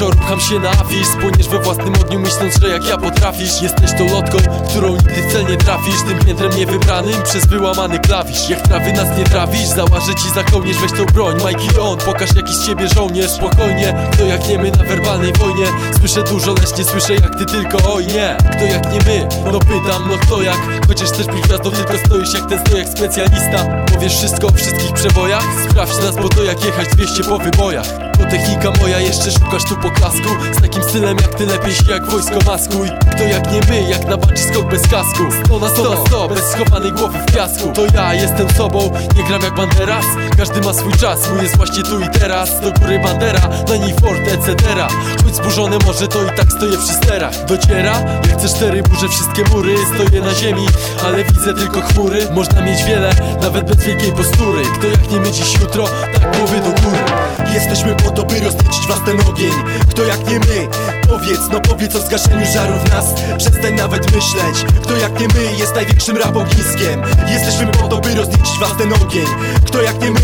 Uroczo rucham się na afisz. Spłoniesz we własnym ogniu myśląc, że jak ja potrafisz. Jesteś tą lotką, którą nigdy w cel nie trafisz. Tym piętrem niewybranym przez wyłamany klawisz. Jak trawy nas nie trawisz, załażę ci za kołnierz. Weź tą broń, Mikey on, pokaż jaki z ciebie żołnierz. Spokojnie, kto jak nie my na werbalnej wojnie. Słyszę dużo, lecz nie słyszę jak ty tylko, oj nie. Kto jak nie my, no pytam, no kto jak? Chociaż też być gwiazdą, tylko stoisz jak ten stojak specjalista. Powiesz wszystko o wszystkich przebojach? Sprawdź nas, bo to jak jechać 200 po wybojach Technika moja, jeszcze szukasz tu poklasku Z takim stylem jak ty lepiej się jak wojsko maskuj. Kto jak nie my, jak na bungee skok bez kasku. Sto na sto na sto, bez schowanej głowy w piasku. To ja jestem sobą, nie gram jak banderas Każdy ma swój czas, mój jest właśnie tu i teraz. Do góry bandera, na niej fort, etc Choć zburzone może to i tak stoję przy sterach. Dociera, jak chcę cztery burze wszystkie mury. Stoję na ziemi, ale widzę tylko chmury. Można mieć wiele, nawet bez wielkiej postury. Kto jak nie my dziś jutro, tak głowy do góry Jesteśmy po to, by was ten ogień. Kto jak nie my? Powiedz, no powiedz o zgaszeniu żaru w nas. Przestań nawet myśleć. Kto jak nie my jest największym rap ogniskiem Jesteśmy po to, by was ten ogień. Kto jak nie my?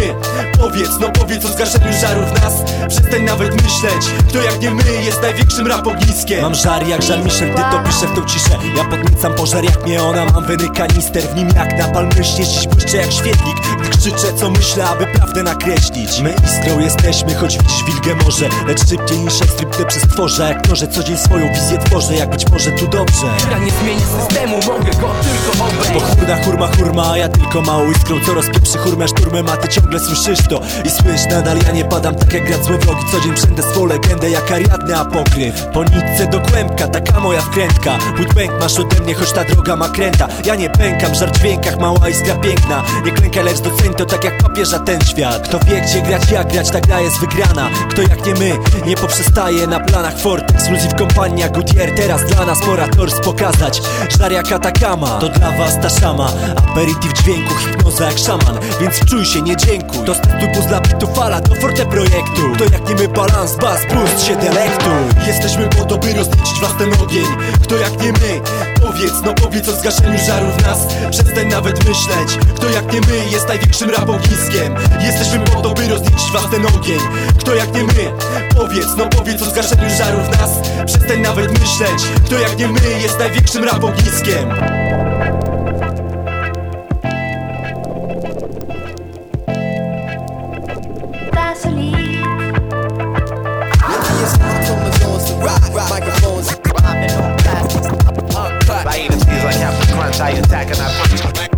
Powiedz, no powiedz o zgaszeniu żaru w nas. Przestań nawet myśleć Kto jak nie my jest największym rap ogniskiem. Mam żar jak żal Michel, gdy to piszę w tą ciszę. Ja podniecam pożar jak mnie ona Mam weny kanister, w nim jak napal myśl Dziś błyszczę jak świetlik, gdy krzyczę co myślę Aby prawdę nakreślić. My iskrą jesteśmy, choć widzisz wilgę może Lecz szybciej niż ekstripte przez tworze. Jak noże co dzień swoją wizję tworzę Jak być może tu dobrze. Ja nie zmienię systemu, mogę go tylko Bo obejść chmurna hurma hurma, a ja tylko małą iskrą. Co rozpieprzy hurmę szturmem, a ty ciągle słyszysz to I słysz nadal, ja nie padam tak jak grad złowrogi Co dzień przędę swą legendę jak ariadny apokryf. Po nitce do kłębka, taka moja wkrętka. Mój pęk masz ode mnie, choć ta droga ma kręta. Ja nie pękam, żar dźwiękach, mała iskra piękna. Nie klękaj, lecz doceń to tak jak papieża ten świat. Kto wie gdzie grać, jak grać, ta gra jest wygrana. Kto jak nie my, nie poprzestaje na planach. Fort, Exclusive kompania Goodyear. Teraz dla nas pora tors pokazać. Żar jak Atakama, to dla was ta szama. Aperitif dźwięku, hipnoza jak szaman. Więc wczuj się, nie dziękuj Testuj puzla bitu fala, to forte projektu. To jak nie my balans, bas, boost się delektuj Jesteśmy po to, by was ten ogień. Kto jak nie my? Powiedz, no powiedz o zgaszeniu żaru w nas. Przestań nawet myśleć Kto jak nie my jest największym rap ogniskiem Jesteśmy po to, by was ten ogień. Kto jak nie my? Powiedz, no powiedz o zgaszeniu żaru w nas. Przestań nawet myśleć Kto jak nie my jest największym rap punch, I attack and I punch.